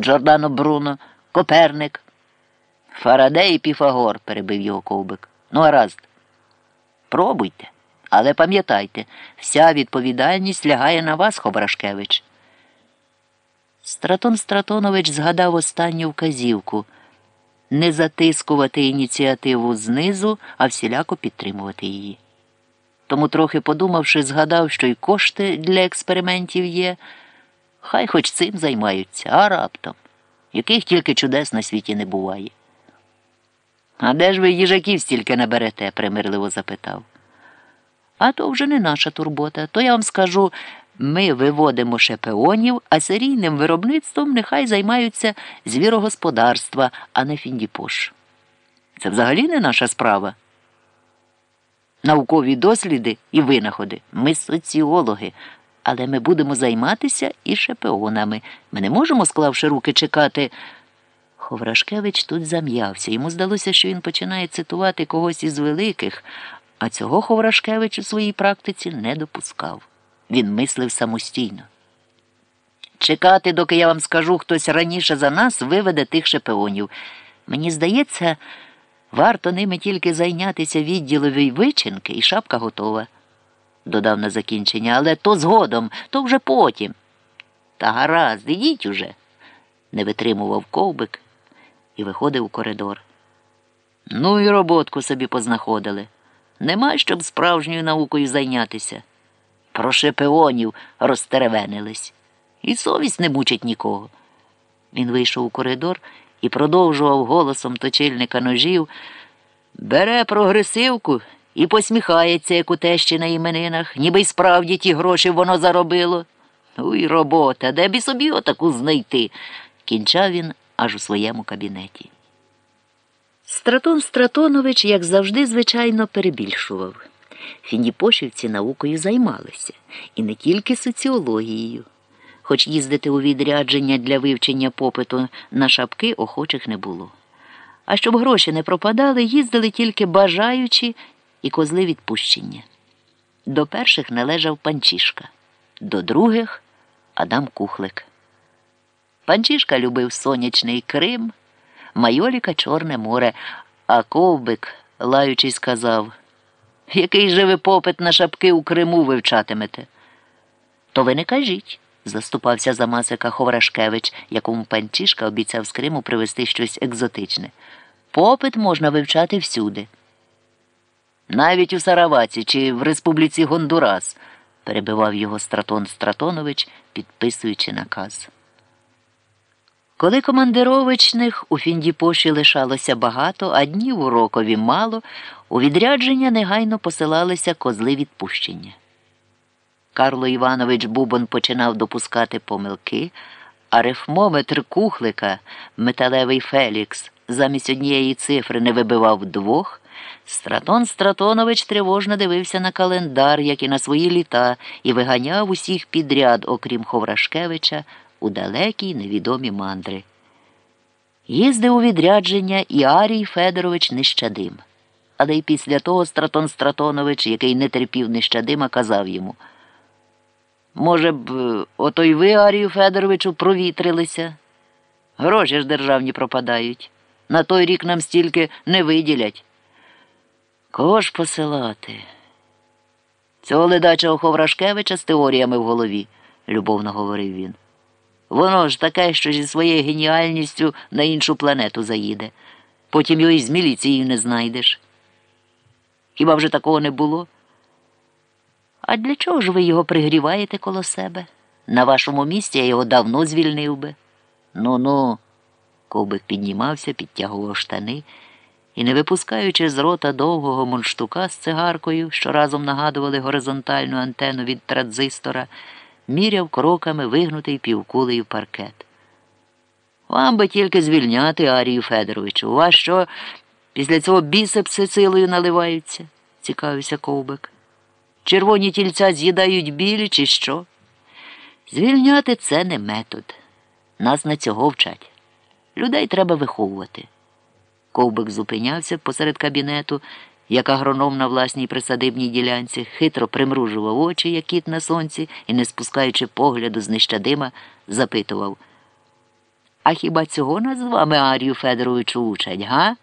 Джордано Бруно, Коперник. Фарадей і Піфагор, перебив його ковбик. Ну, гаразд. Пробуйте, але пам'ятайте, вся відповідальність лягає на вас, Хобрашкевич. Стратон Стратонович згадав останню вказівку не затискувати ініціативу знизу, а всіляко підтримувати її. Тому, трохи подумавши, згадав, що й кошти для експериментів є. Хай хоч цим займаються, а раптом, яких тільки чудес на світі не буває. А де ж ви їжаків стільки наберете? примирливо запитав. А то вже не наша турбота. То я вам скажу ми виводимо шепеонів, а серійним виробництвом нехай займаються звірогосподарства, а не фіндіпош. Це взагалі не наша справа. Наукові досліди і винаходи. Ми соціологи, але ми будемо займатися і шепеонами. Ми не можемо, склавши руки, чекати. Ховрашкевич тут зам'явся. Йому здалося, що він починає цитувати когось із великих, а цього Ховрашкевич у своїй практиці не допускав. Він мислив самостійно. Чекати, доки я вам скажу, хтось раніше за нас виведе тих шепеонів. Мені здається, варто ними тільки зайнятися відділові вичинки, і шапка готова, додав на закінчення, але то згодом, то вже потім. Та гаразд, ідіть уже, не витримував ковбик і виходив у коридор. Ну і роботку собі познаходили. Нема щоб справжньою наукою зайнятися. Про шепеонів розтеревенились. І совість не мучить нікого. Він вийшов у коридор і продовжував голосом точильника ножів, бере прогресивку і посміхається, як у тещі на іменинах, ніби й справді ті гроші воно заробило. Уй, робота, де б і собі отаку знайти, кінчав він аж у своєму кабінеті. Стратон Стратонович, як завжди, звичайно, перебільшував. Фіндіпошівці наукою займалися, і не тільки соціологією. Хоч їздити у відрядження для вивчення попиту на шапки охочих не було. А щоб гроші не пропадали, їздили тільки бажаючі і козли відпущення. До перших належав панчішка, до других Адам Кухлик. Панчішка любив сонячний Крим, майоліка Чорне море, а ковбик, лаючись, сказав який же ви попит на шапки у Криму вивчатимете? То ви не кажіть, заступався за Масика Ховрашкевич, якому панчішка обіцяв з Криму привезти щось екзотичне. Попит можна вивчати всюди. Навіть у Сараваці чи в Республіці Гондурас, перебивав його Стратон Стратонович, підписуючи наказ. Коли командировочних у Фіндіпоші лишалося багато, а днів у рокові мало, у відрядження негайно посилалися козли відпущення. Карло Іванович Бубон починав допускати помилки, а рифмометр кухлика, металевий Фелікс, замість однієї цифри не вибивав двох. Стратон Стратонович тривожно дивився на календар, як і на свої літа, і виганяв усіх підряд, окрім Ховрашкевича у далекій невідомі мандри. Їздив у відрядження і Арій Федорович Нещадим. Але й після того Стратон Стратонович, який не терпів Нещадима, казав йому Може б, ото й ви, Арію Федоровичу, провітрилися? Гроші ж державні пропадають. На той рік нам стільки не виділять. Кого ж посилати? Цього ледачого Ховрашкевича з теоріями в голові, любовно говорив він. Воно ж таке, що зі своєю геніальністю на іншу планету заїде. Потім його і з міліцією не знайдеш. Хіба вже такого не було? А для чого ж ви його пригріваєте коло себе? На вашому місці я його давно звільнив би. Ну ну. Ковбик піднімався, підтягував штани і, не випускаючи з рота довгого мунштука з цигаркою, що разом нагадували горизонтальну антенну від транзистора, міряв кроками вигнутий півкулею паркет. Вам би тільки звільняти Арію Федоровичу. У вас що після цього бісепси силою наливаються? цікавився ковбик. Червоні тільця з'їдають білі, чи що? Звільняти це не метод. Нас на цього вчать. Людей треба виховувати. Ковбик зупинявся посеред кабінету як агроном на власній присадибній ділянці, хитро примружував очі, як кіт на сонці, і, не спускаючи погляду з нещадима, запитував А хіба цього нас з вами Арію Федоровичу учать, га?